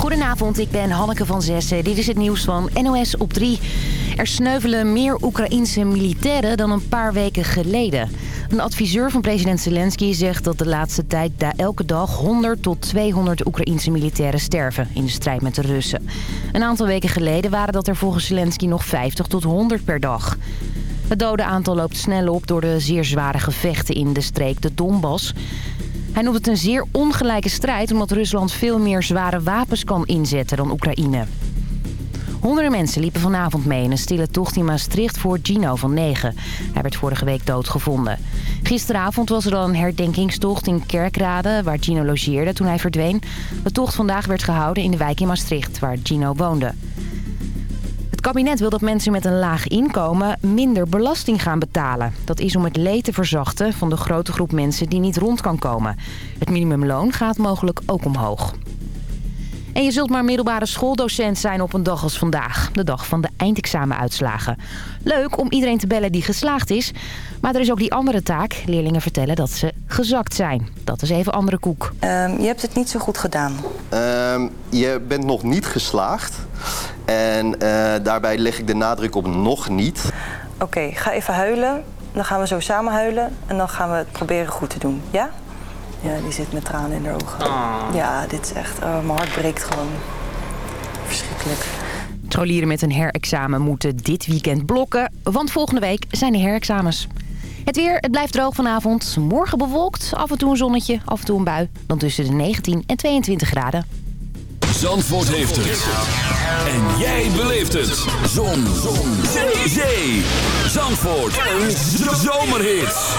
Goedenavond, ik ben Hanneke van Zessen. Dit is het nieuws van NOS op 3. Er sneuvelen meer Oekraïense militairen dan een paar weken geleden. Een adviseur van president Zelensky zegt dat de laatste tijd daar elke dag 100 tot 200 Oekraïense militairen sterven in de strijd met de Russen. Een aantal weken geleden waren dat er volgens Zelensky nog 50 tot 100 per dag. Het dodenaantal loopt snel op door de zeer zware gevechten in de streek de Donbass. Hij noemt het een zeer ongelijke strijd... omdat Rusland veel meer zware wapens kan inzetten dan Oekraïne. Honderden mensen liepen vanavond mee in een stille tocht in Maastricht voor Gino van 9. Hij werd vorige week doodgevonden. Gisteravond was er dan een herdenkingstocht in Kerkrade, waar Gino logeerde toen hij verdween. De tocht vandaag werd gehouden in de wijk in Maastricht, waar Gino woonde. Het kabinet wil dat mensen met een laag inkomen minder belasting gaan betalen. Dat is om het leed te verzachten van de grote groep mensen die niet rond kan komen. Het minimumloon gaat mogelijk ook omhoog. En je zult maar middelbare schooldocent zijn op een dag als vandaag. De dag van de eindexamenuitslagen. Leuk om iedereen te bellen die geslaagd is. Maar er is ook die andere taak. Leerlingen vertellen dat ze gezakt zijn. Dat is even andere koek. Um, je hebt het niet zo goed gedaan. Um, je bent nog niet geslaagd. En uh, daarbij leg ik de nadruk op nog niet. Oké, okay, ga even huilen. Dan gaan we zo samen huilen. En dan gaan we het proberen goed te doen. Ja? Ja, die zit met tranen in haar ogen. Oh. Ja, dit is echt... Oh, mijn hart breekt gewoon. Verschrikkelijk. Scholieren met een herexamen moeten dit weekend blokken. Want volgende week zijn de herexamens. Het weer, het blijft droog vanavond. Morgen bewolkt, af en toe een zonnetje, af en toe een bui. Dan tussen de 19 en 22 graden. Zandvoort heeft het. En jij beleeft het. Zon. Zon. Zee. Zee. Zandvoort. Een zomerhit.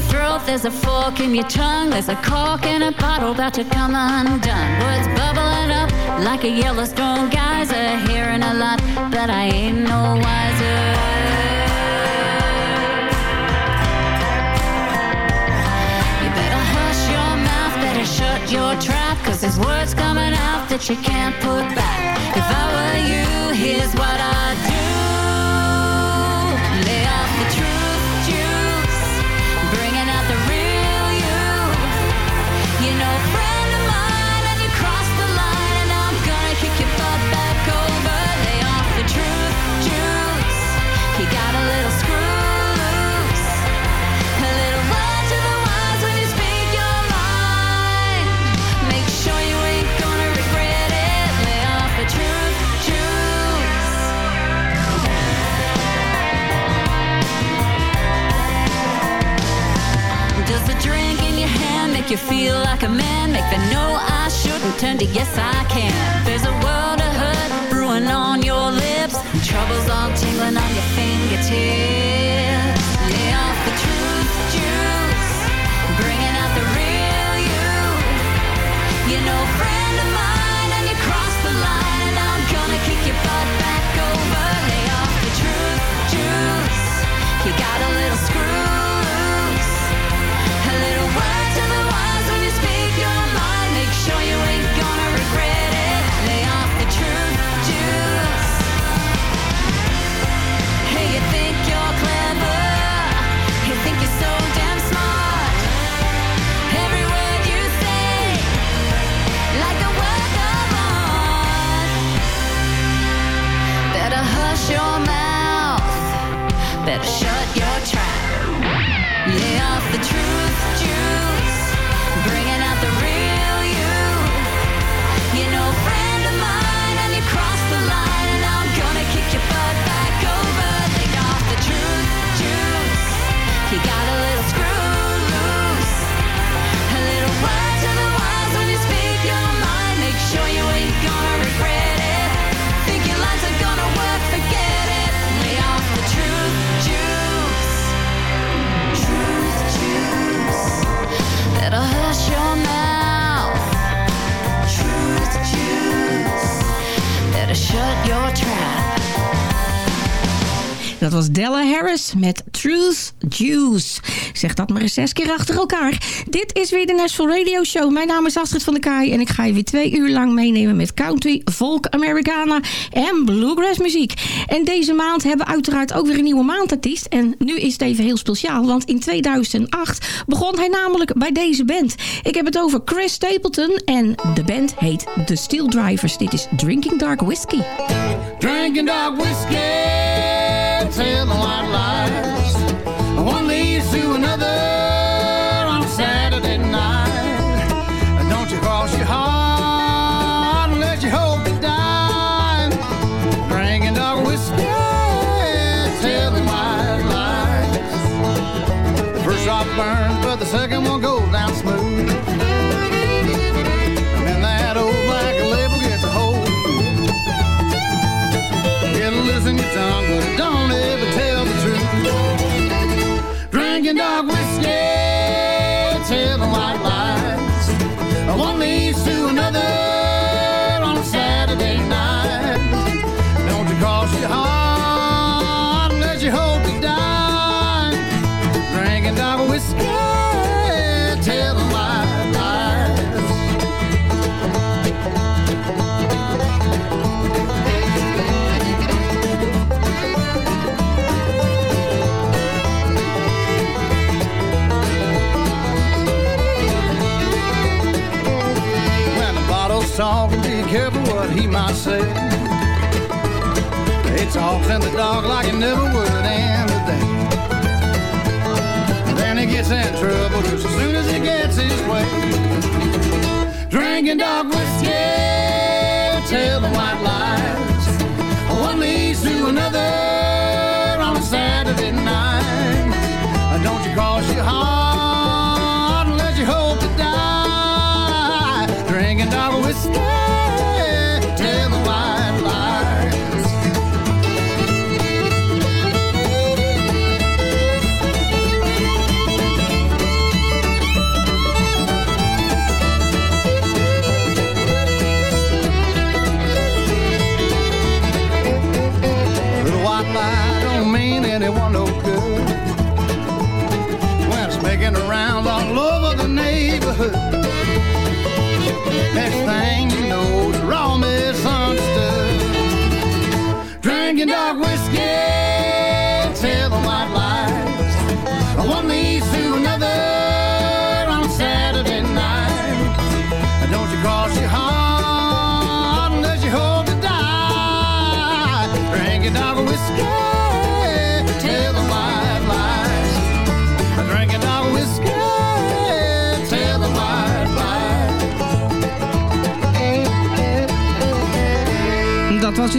Throat, there's a fork in your tongue, there's a cork in a bottle about to come undone. Words bubbling up like a Yellowstone geyser, hearing a lot, but I ain't no wiser. You better hush your mouth, better shut your trap, cause there's words coming out that you can't put back. If I were you, here's what I'd you feel like a man? Make the no I shouldn't turn to yes I can. There's a world of hurt brewing on your lips. Troubles all tingling on your fingertips. Lay off the truth juice. Bringing out the real you. You know, Met Truth Juice. Zeg dat maar eens zes keer achter elkaar. Dit is weer de Nashville Radio Show. Mijn naam is Astrid van der Kaai en ik ga je weer twee uur lang meenemen met country, folk, Americana en bluegrass muziek. En deze maand hebben we uiteraard ook weer een nieuwe maandartiest. En nu is het even heel speciaal, want in 2008 begon hij namelijk bij deze band. Ik heb het over Chris Stapleton en de band heet The Steel Drivers. Dit is Drinking Dark Whiskey. Drinking dark whiskey, pretend like life he might say. He talks in the dark like he never would end the day. Then he gets in trouble just as soon as he gets his way. Drinking dark whiskey, telling white lies. One leads to another rounds all over the neighborhood. Next thing you know, you're all misunderstood. Drinking dark whiskey,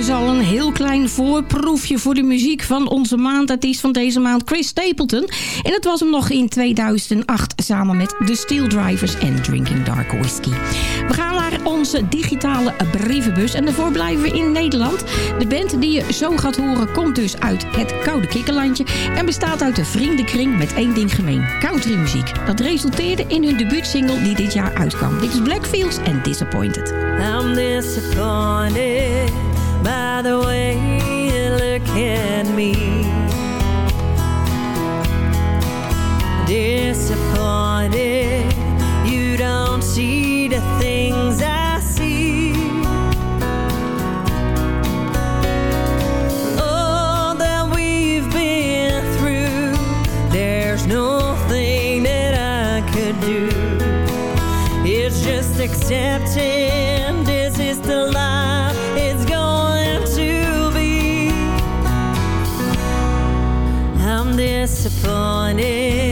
dus al een heel klein voorproefje voor de muziek van onze maandartiest van deze maand, Chris Stapleton. En het was hem nog in 2008 samen met The Steel Drivers en Drinking Dark Whiskey. We gaan naar onze digitale brievenbus en daarvoor blijven we in Nederland. De band die je zo gaat horen komt dus uit het Koude Kikkerlandje en bestaat uit een vriendenkring met één ding gemeen, countrymuziek. Dat resulteerde in hun debuutsingle die dit jaar uitkwam. Dit is Blackfields and Disappointed. I'm disappointed by the way you look at me. Disappointed you don't see the things I see. All that we've been through, there's nothing that I could do. It's just accepting upon it.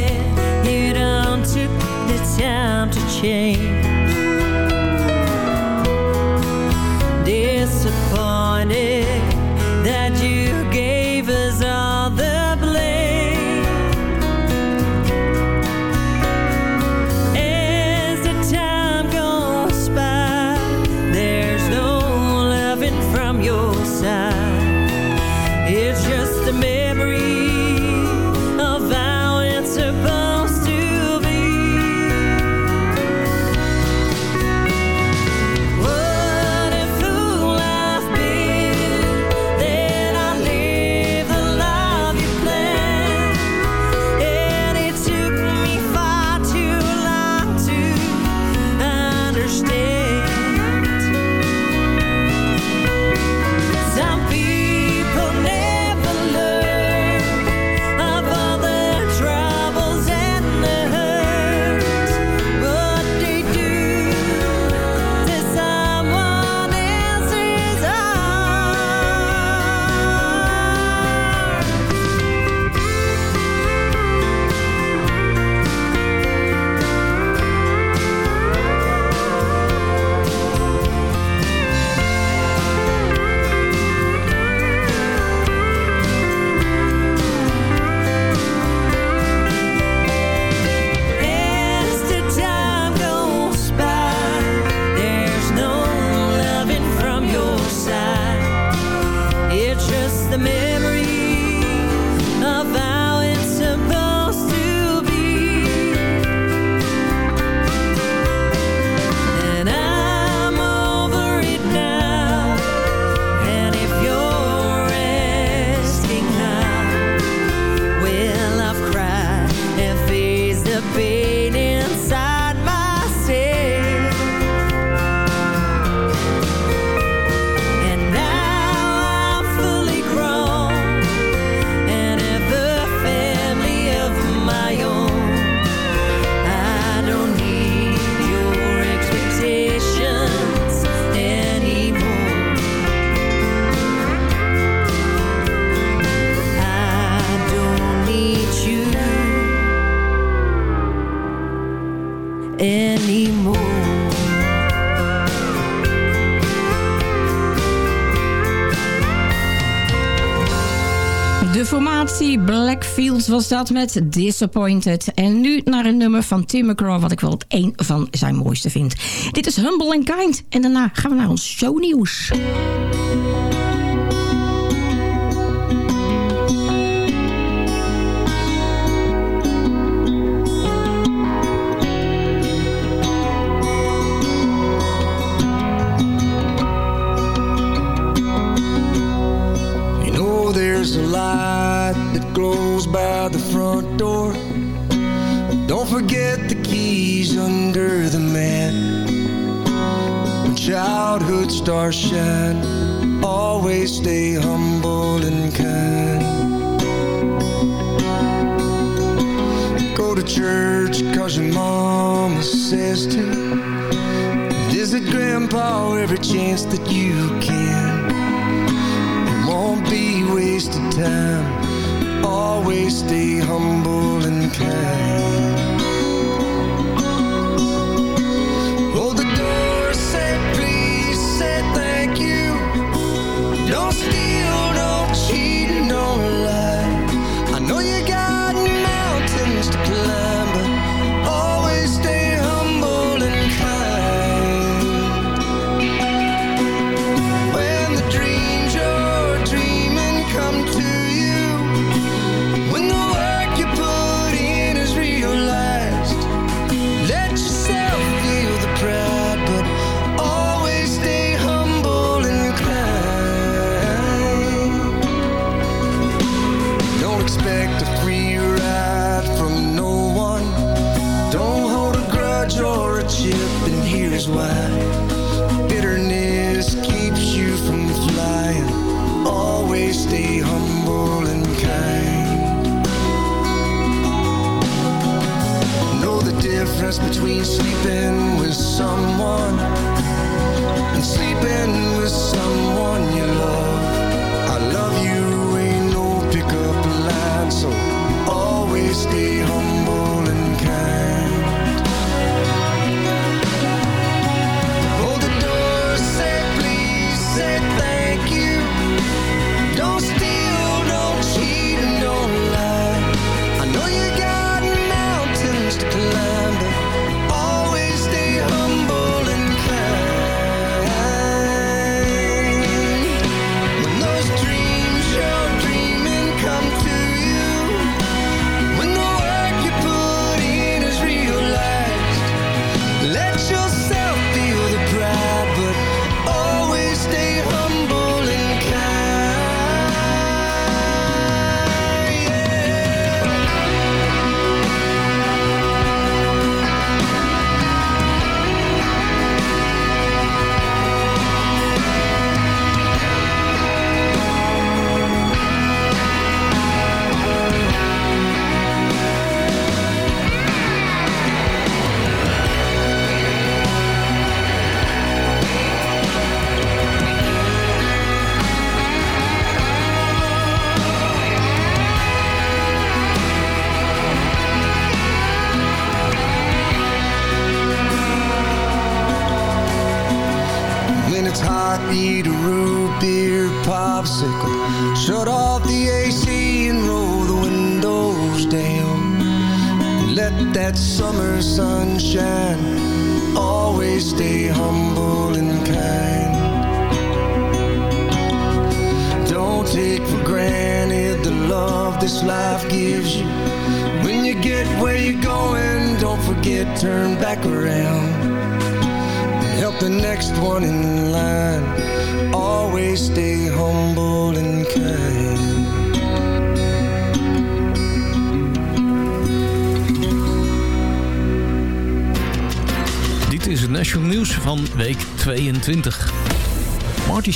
was dat met Disappointed. En nu naar een nummer van Tim McGraw... wat ik wel een van zijn mooiste vind. Dit is Humble and Kind. En daarna gaan we naar ons shownieuws.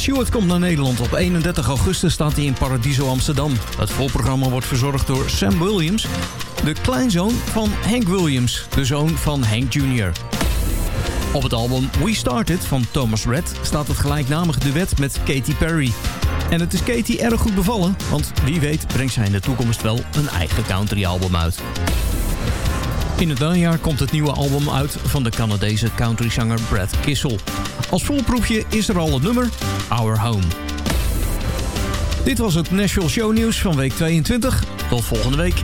Stewart komt naar Nederland. Op 31 augustus staat hij in Paradiso Amsterdam. Het volprogramma wordt verzorgd door Sam Williams... de kleinzoon van Hank Williams, de zoon van Hank Jr. Op het album We Started van Thomas Red staat het gelijknamige duet met Katy Perry. En het is Katy erg goed bevallen, want wie weet brengt zij in de toekomst wel een eigen country album uit. In het najaar komt het nieuwe album uit van de Canadese countryzanger Brad Kissel. Als voorproefje is er al het nummer Our Home. Dit was het Nashville Show Nieuws van week 22. Tot volgende week.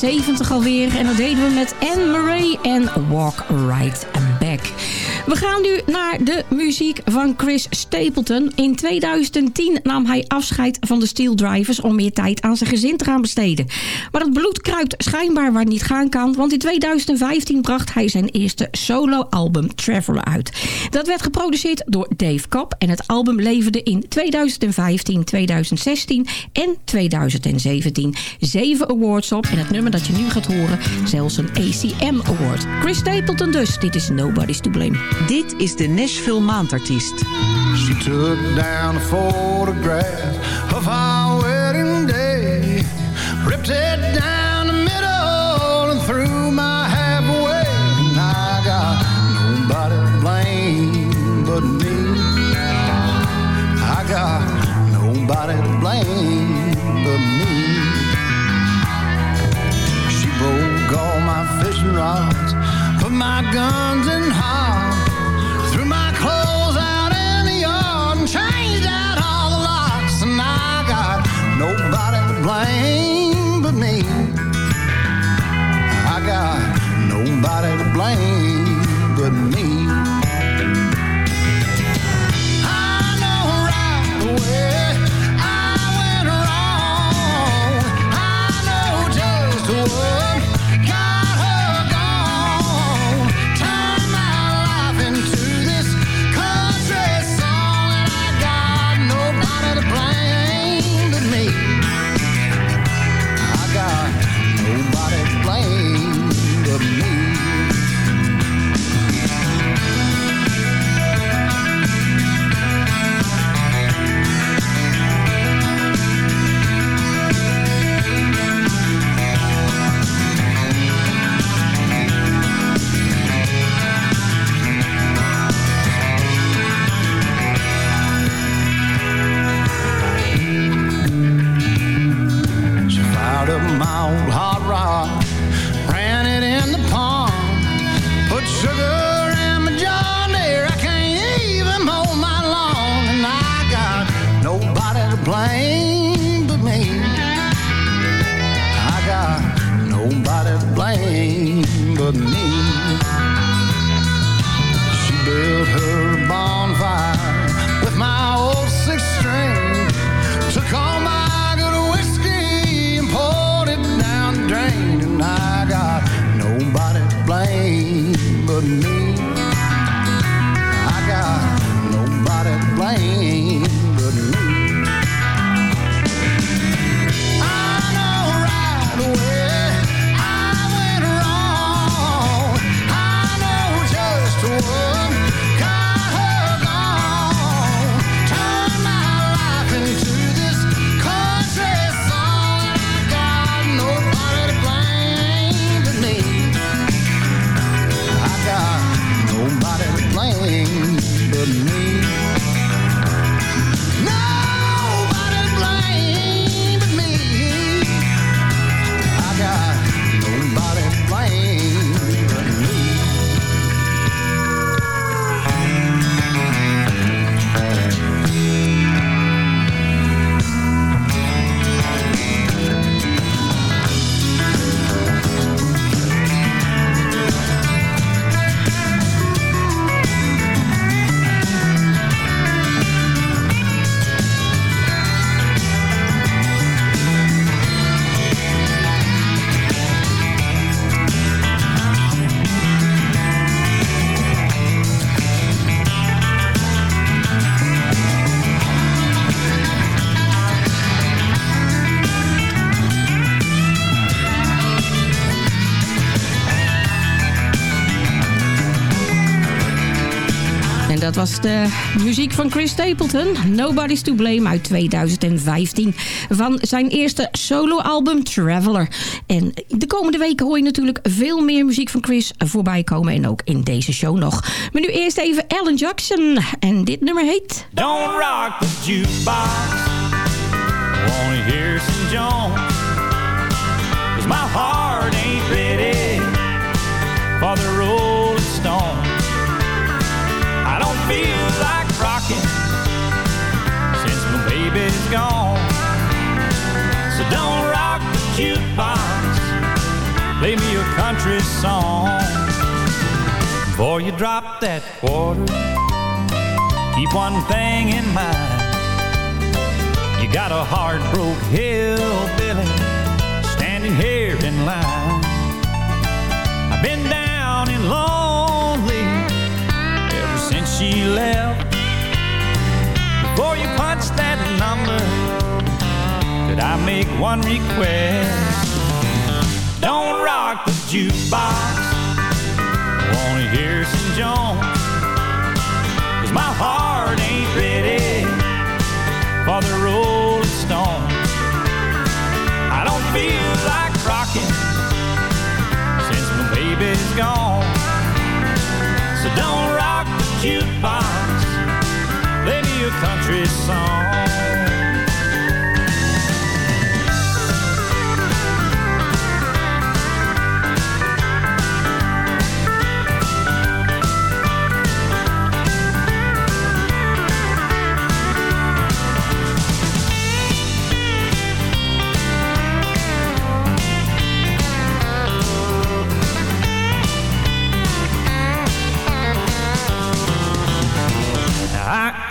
1978 alweer en dat deden we met Anne Murray en Walk Right. We gaan nu naar de muziek van Chris Stapleton. In 2010 nam hij afscheid van de Steel Drivers om meer tijd aan zijn gezin te gaan besteden. Maar het bloed kruipt schijnbaar waar niet gaan kan, want in 2015 bracht hij zijn eerste solo-album Traveler uit. Dat werd geproduceerd door Dave Cobb en het album leverde in 2015, 2016 en 2017 zeven awards op. En het nummer dat je nu gaat horen, zelfs een ACM Award. Chris Stapleton dus, dit is Nobody's to Blame. Dit is de Nashville Maandartiest. She took down a photograph of our wedding day, ripped it down the middle and threw my half away. And I got nobody to blame but me. I got nobody to blame but me. She broke all my fishing rods, put my guns in hog, de muziek van Chris Stapleton. Nobody's to Blame uit 2015. Van zijn eerste soloalbum Traveler. En de komende weken hoor je natuurlijk veel meer muziek van Chris voorbij komen. En ook in deze show nog. Maar nu eerst even Alan Jackson. En dit nummer heet... Don't rock the jukebox. Wanna hear some Jones. Cause my heart ain't gone. So don't rock the jukebox. Play me a country song. Before you drop that quarter, keep one thing in mind. You got a heart broke hillbilly standing here in line. I've been down and lonely ever since she left. Before you punch that number, could I make one request? Don't rock the jukebox. Wanna hear some Jones? Cause my heart ain't ready for the Rolling Stone. I don't feel like rocking since my baby's gone. So don't rock the jukebox. Play me a country song.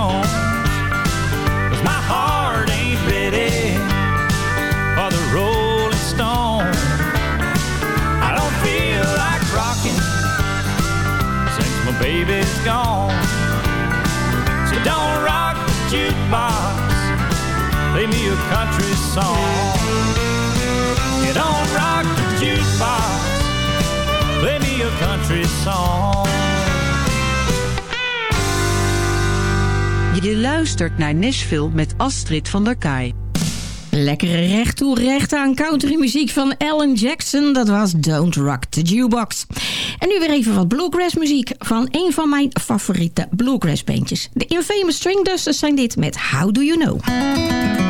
Jones Cause my heart ain't ready for the Rolling Stone. I don't feel like rocking since my baby's gone. So don't rock the jukebox Play me a country song. You don't rock the jukebox Play me a country song Je luistert naar Nashville met Astrid van der Kaai. Lekkere recht toe recht aan country muziek van Alan Jackson. Dat was Don't Rock the Jukebox. En nu weer even wat bluegrass muziek van een van mijn favoriete bluegrass bandjes. De Infamous String Dusters zijn dit met How Do You Know.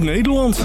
Nederland.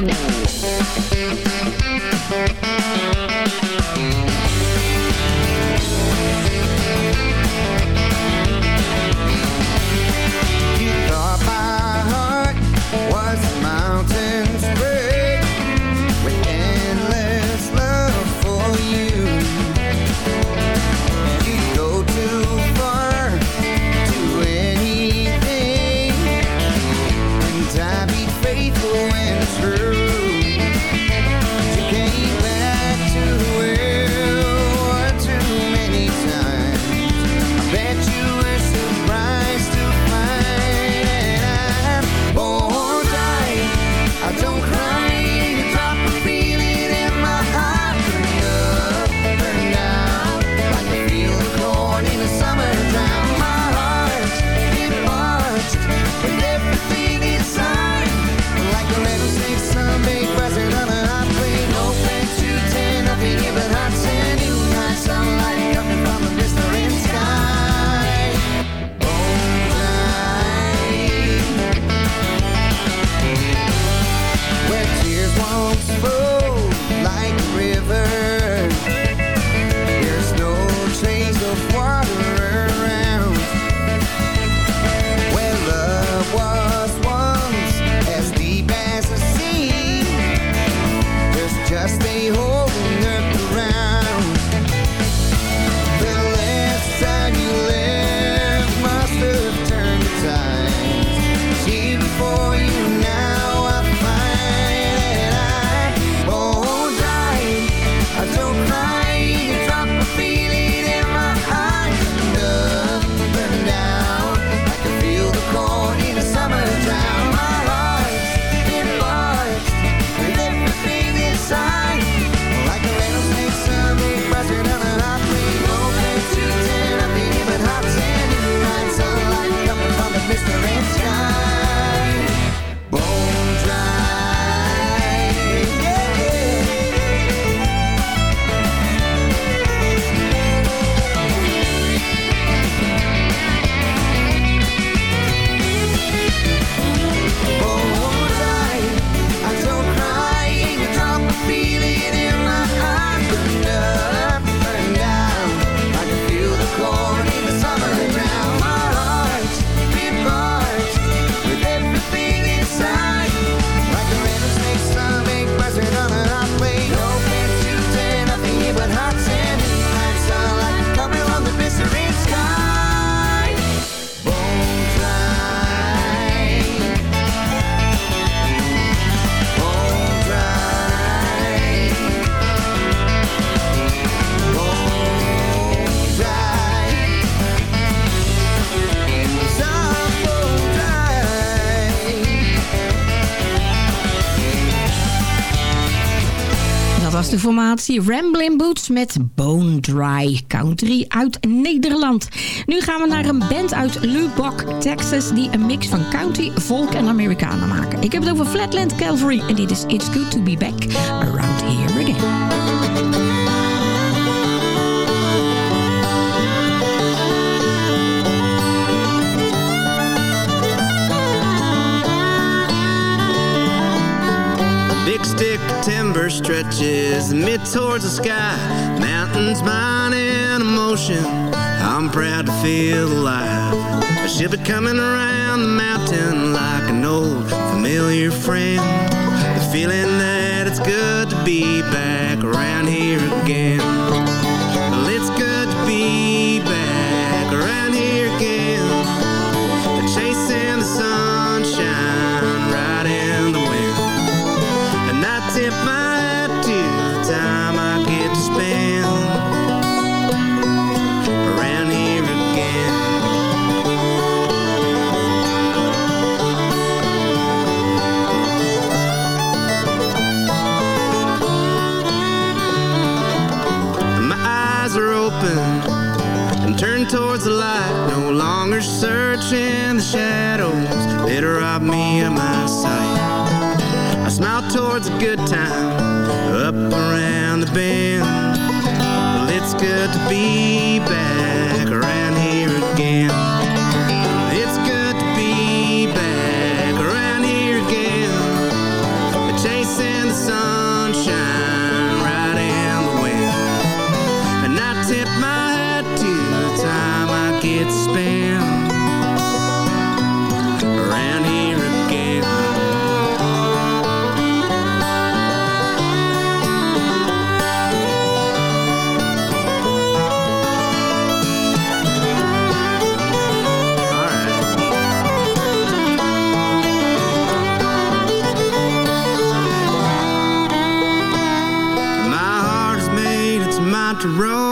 Formatie Ramblin' Boots met Bone Dry Country uit Nederland. Nu gaan we naar een band uit Lubbock, Texas... die een mix van country, folk en Americana maken. Ik heb het over Flatland Calvary en dit is It's Good To Be Back Around Here Again. Timber stretches mid towards the sky. Mountains, mine in motion. I'm proud to feel alive. A ship is coming around the mountain like an old familiar friend. The feeling that it's good to be back around here again. Are open and turned towards the light. No longer searching the shadows that rob me of my sight. I smile towards a good time up around the bend. Well, it's good to be back around the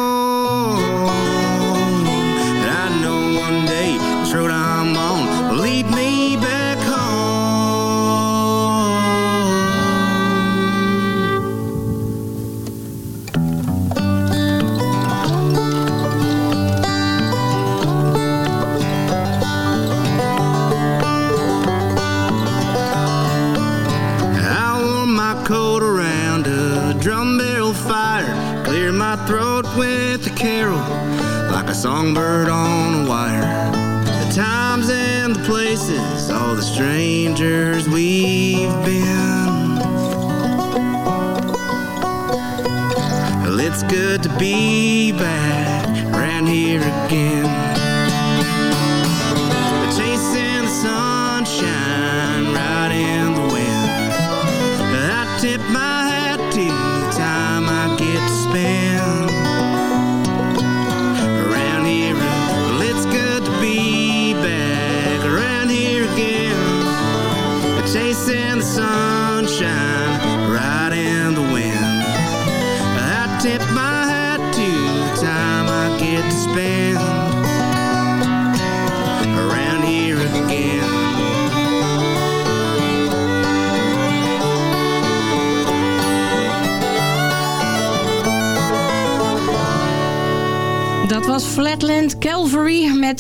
songbird on a wire. The times and the places, all the strangers we've been. Well, it's good to be back around here again.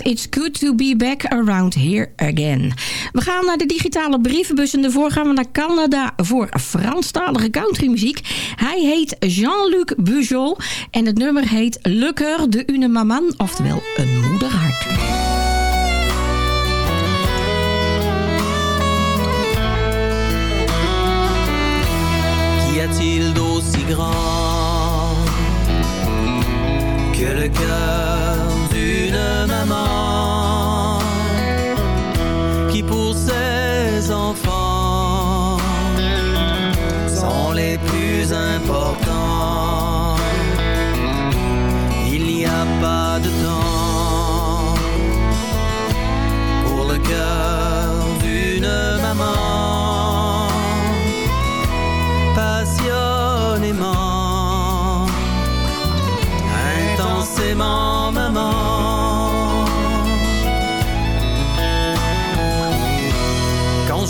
It's Good To Be Back Around Here Again. We gaan naar de digitale brievenbus en daarvoor gaan we naar Canada voor Franstalige countrymuziek. Hij heet Jean-Luc Bugeaud en het nummer heet Le Coeur de une maman, oftewel een moederhart. Qu'y que le ses enfants sont les plus importants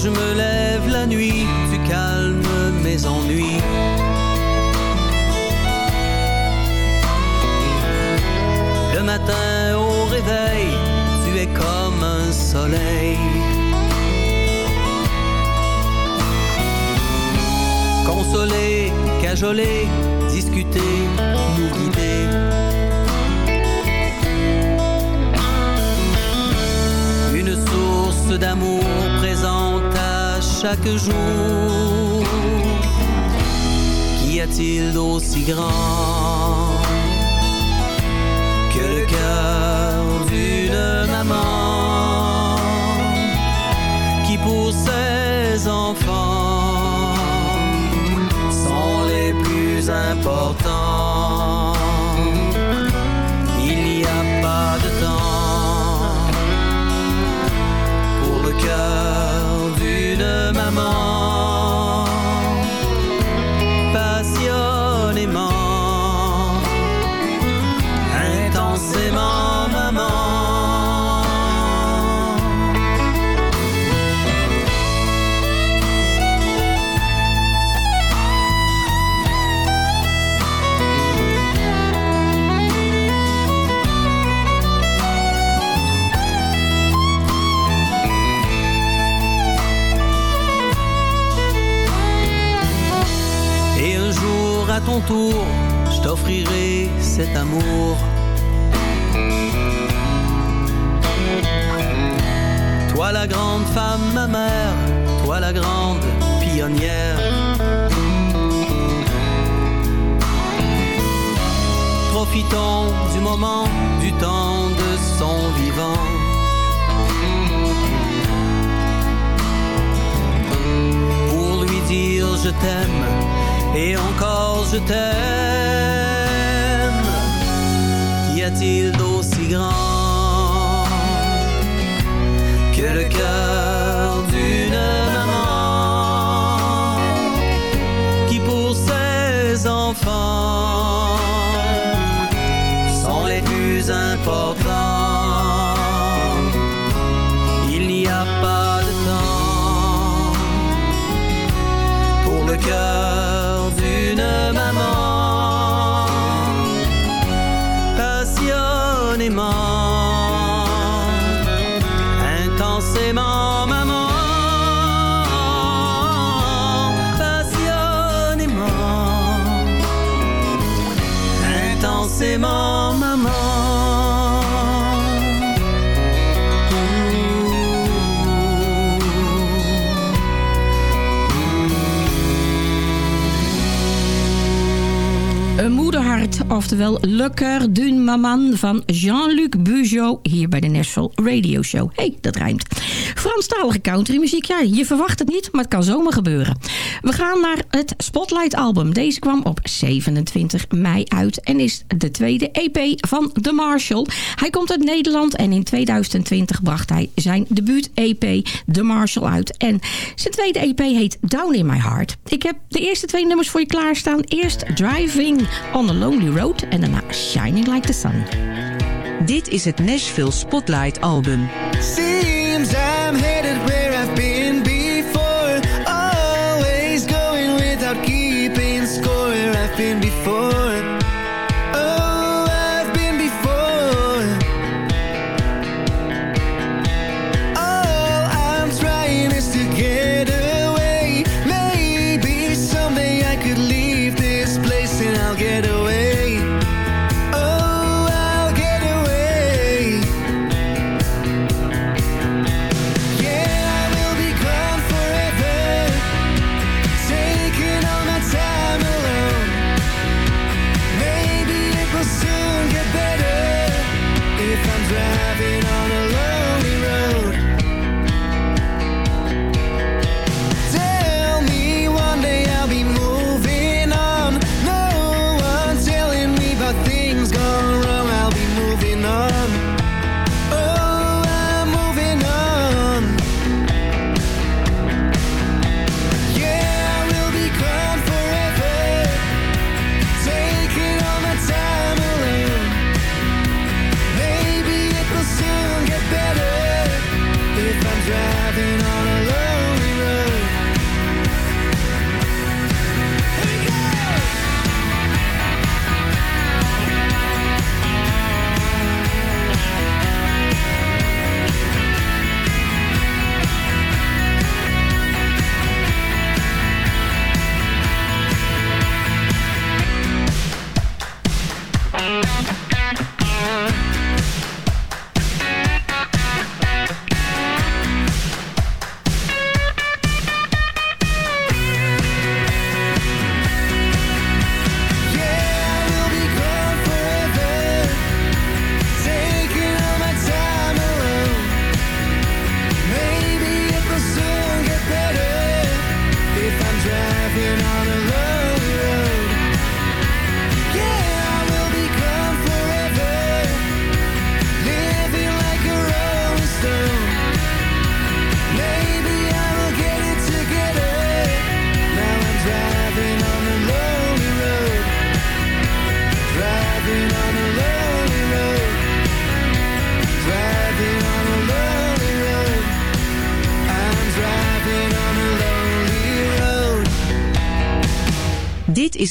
je me lève la nuit, tu calmes mes ennuis. Le matin au réveil, tu es comme un soleil. Consoler, cajoler, discuter, nous guider. Une source d'amour chaque jour. Qu'y a-t-il d'aussi grand que le cœur d'une maman qui pour ses enfants sont les plus importants? Ton tour, je t'offrirai cet amour. Toi la grande femme, ma mère, toi la grande pionnière. Profitons du moment, du temps de son vivant. Pour lui dire je t'aime et encore je t'aime. Qu'y a-t-il d'aussi grand oftewel Le Coeur d'une Maman van Jean-Luc Bugeaud hier bij de Nashville Radio Show. hey, dat rijmt. Franstalige countrymuziek, ja, je verwacht het niet, maar het kan zomaar gebeuren. We gaan naar het Spotlight album. Deze kwam op 27 mei uit en is de tweede EP van The Marshall. Hij komt uit Nederland en in 2020 bracht hij zijn debuut-EP The Marshall uit. En zijn tweede EP heet Down in My Heart. Ik heb de eerste twee nummers voor je klaarstaan. Eerst Driving on a Lonely Road en daarna Shining Like the Sun. Dit is het Nashville Spotlight album. Seems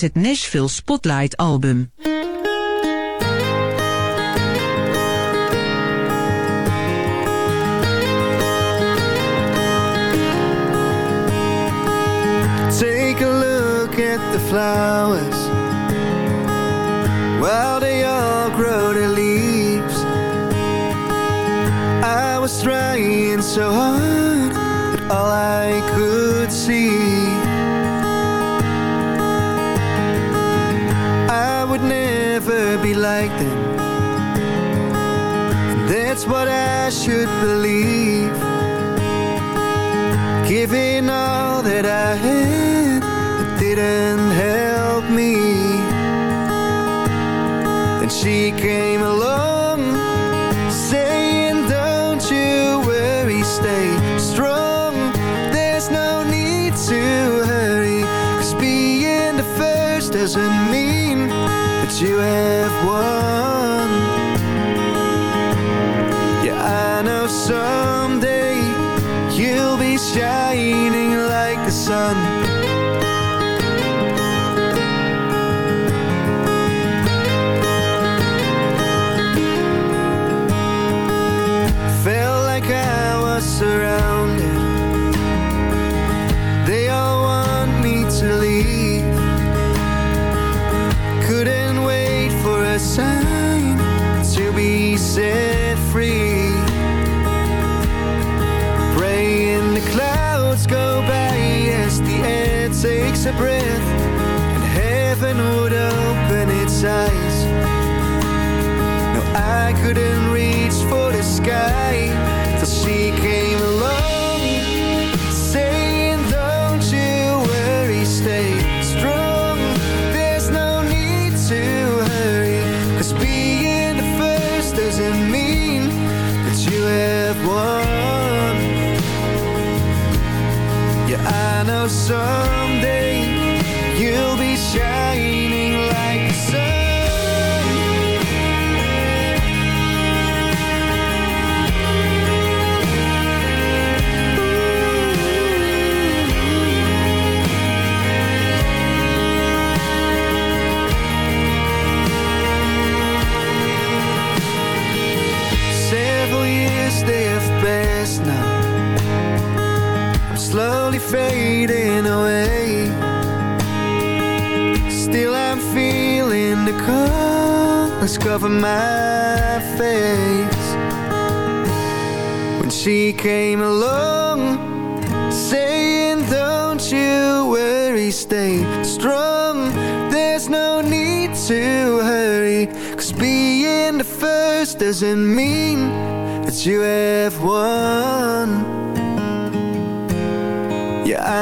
het Nashville Spotlight album. Take a look at the flowers while they all grow their leaves. I was trying so hard, but all I could see. Never be like them. That's what I should believe. Giving all that I had, didn't help me. Then she came along, saying, Don't you worry, stay strong. There's no need to hurry, cause being the first doesn't mean you have won. Yeah, I know someday you'll be shining like the sun.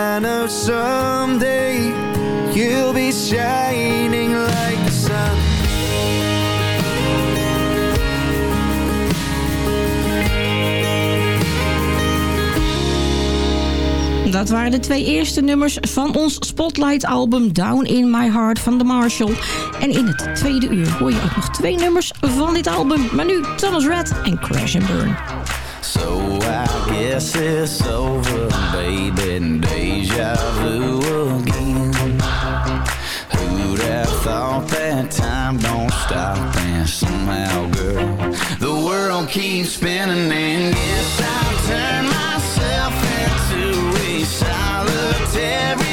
Someday you'll be shining like the sun. Dat waren de twee eerste nummers van ons Spotlight-album Down in My Heart van The Marshall. En in het tweede uur hoor je ook nog twee nummers van dit album. Maar nu Thomas Red en Crash and Burn. So I guess it's over, baby, deja vu again. Who'd have thought that time don't stop and somehow, girl, the world keeps spinning and yes, I'll turn myself into a solitary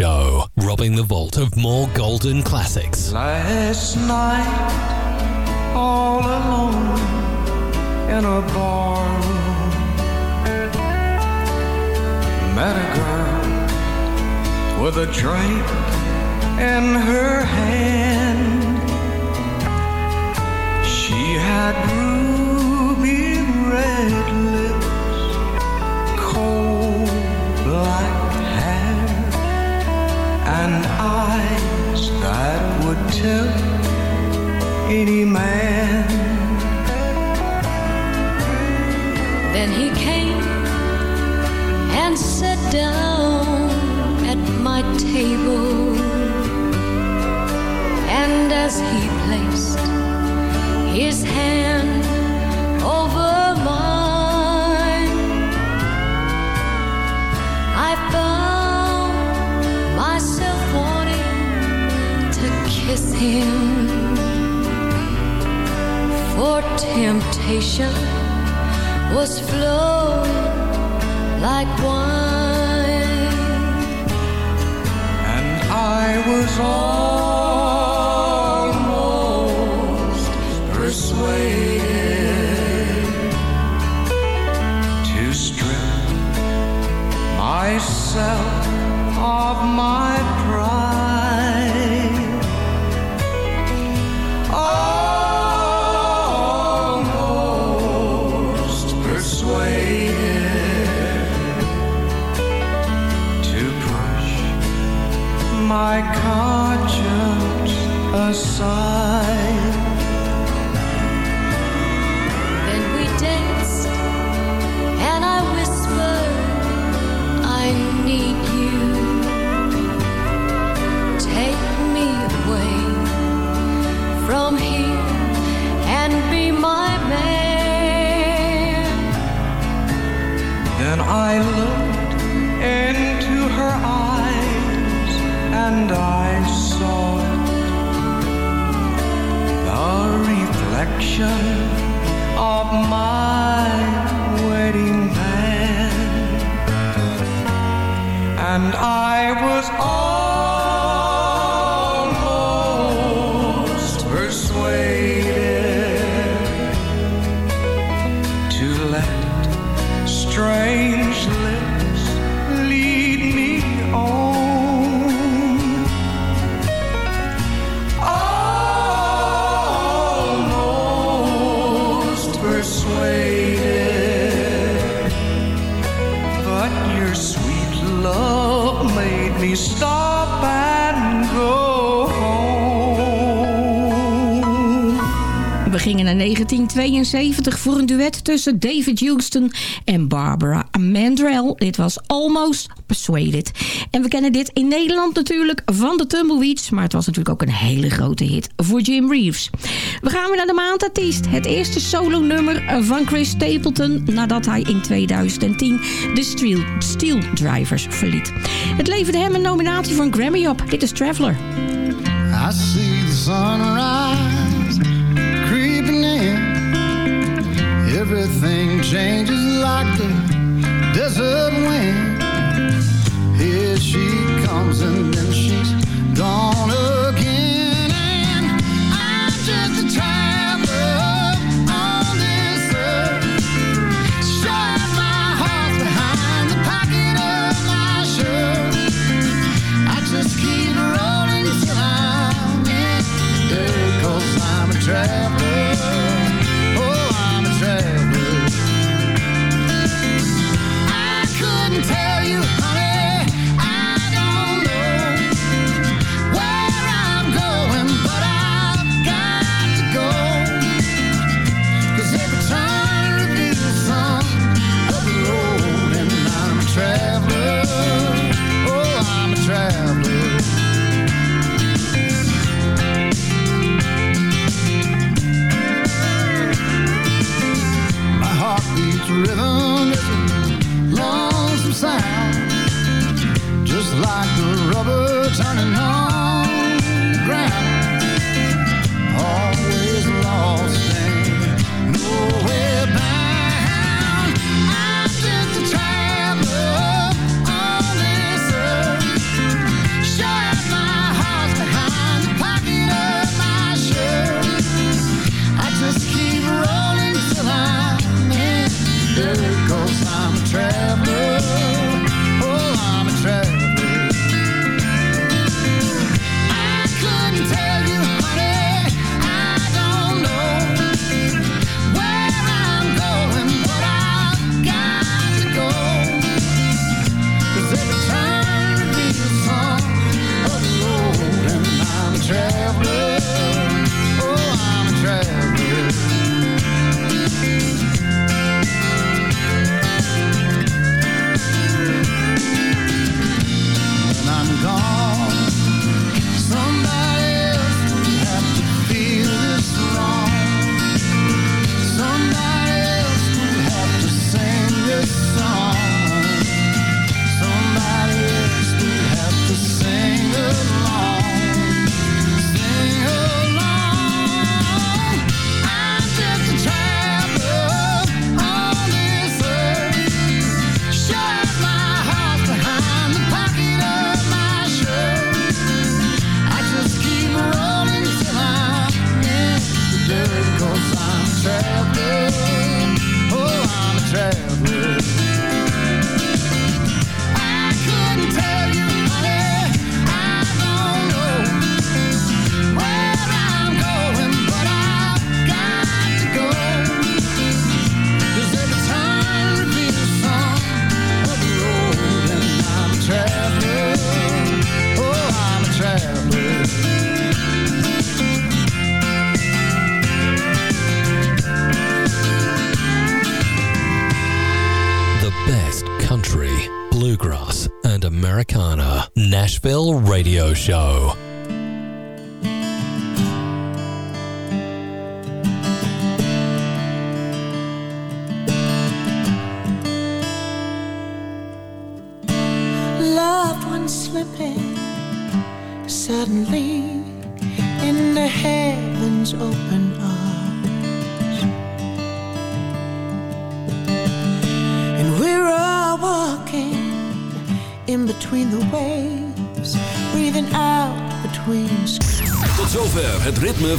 Show, robbing the vault of more golden classics. Last night, all alone in a met a girl with a drink in her mighty man. Temptation was flowing like wine. And I was almost Then I looked into her eyes and I saw the reflection of my wedding band. And I was almost naar 1972 voor een duet tussen David Houston en Barbara Mandrell. Dit was Almost Persuaded. En we kennen dit in Nederland natuurlijk van de Tumbleweeds. Maar het was natuurlijk ook een hele grote hit voor Jim Reeves. We gaan weer naar de maandartiest. Het eerste solo nummer van Chris Stapleton nadat hij in 2010 de Steel, Steel Drivers verliet. Het leverde hem een nominatie voor een Grammy op. Dit is Traveler. I see the sunrise Everything changes like the desert wind. Here she comes and then she's gone again. Show.